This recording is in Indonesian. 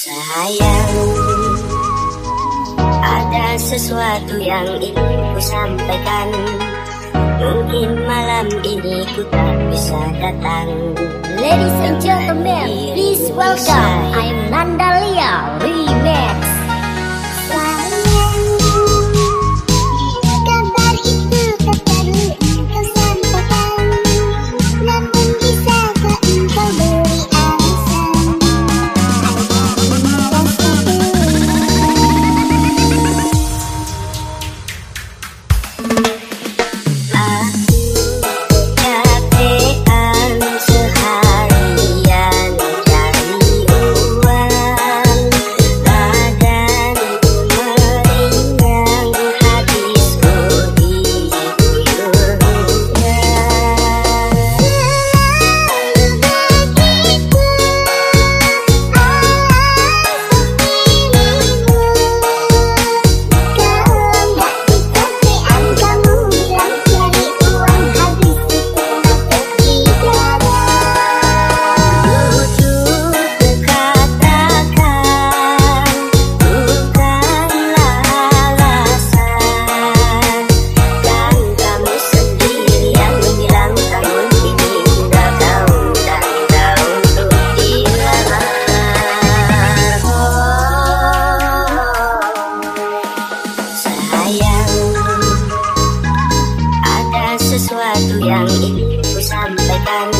Sayang Ada sesuatu yang ingin ku sampaikan. Mungkin malam ini ku tak bisa datang. Ladies and gentlemen, please welcome I'm Nandalia Rimet bang.